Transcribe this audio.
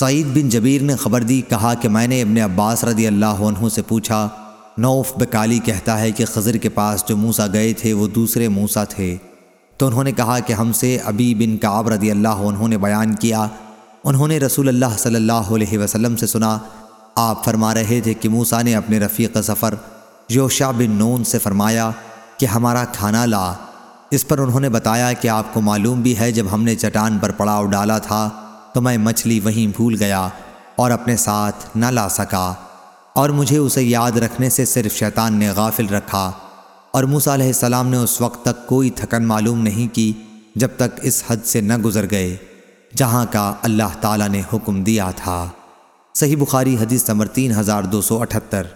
سعید بن جبیر نے خبر دی، کہا کہ میں نے ابن عباس رضی اللہ عنہ سے پوچھا، نوف بکالی کہتا ہے کہ خضر کے پاس جو موسا گئے تھے وہ دوسرے موسا تھے۔ تو انہوں نے کہا کہ ہم سے ابی بن کعب رضی اللہ عنہ نے بیان کیا۔ انہوں نے رسول اللہ صلی اللہ علیہ وسلم سے سنا، آپ فرما رہے تھے کہ موسا نے اپنے رفیق سفر یوشا بن نون سے فرمایا کہ ہمارا کھانا لا۔ اس پر انہوں نے بتایا کہ آپ کو معلوم بھی ہے جب ہم نے چٹان پر پڑاؤ ڈالا تھا۔ تو میں مچھلی وہیں بھول گیا اور اپنے ساتھ نہ لا سکا اور مجھے اسے یاد رکھنے سے صرف شیطان نے غافل رکھا اور موسیٰ علیہ السلام نے اس وقت تک کوئی تھکن معلوم نہیں کی جب تک اس حد سے نہ گزر گئے جہاں کا اللہ تعالیٰ نے حکم دیا تھا۔ صحیح بخاری حدیث نمبر تین ہزار دو سو اٹھتر۔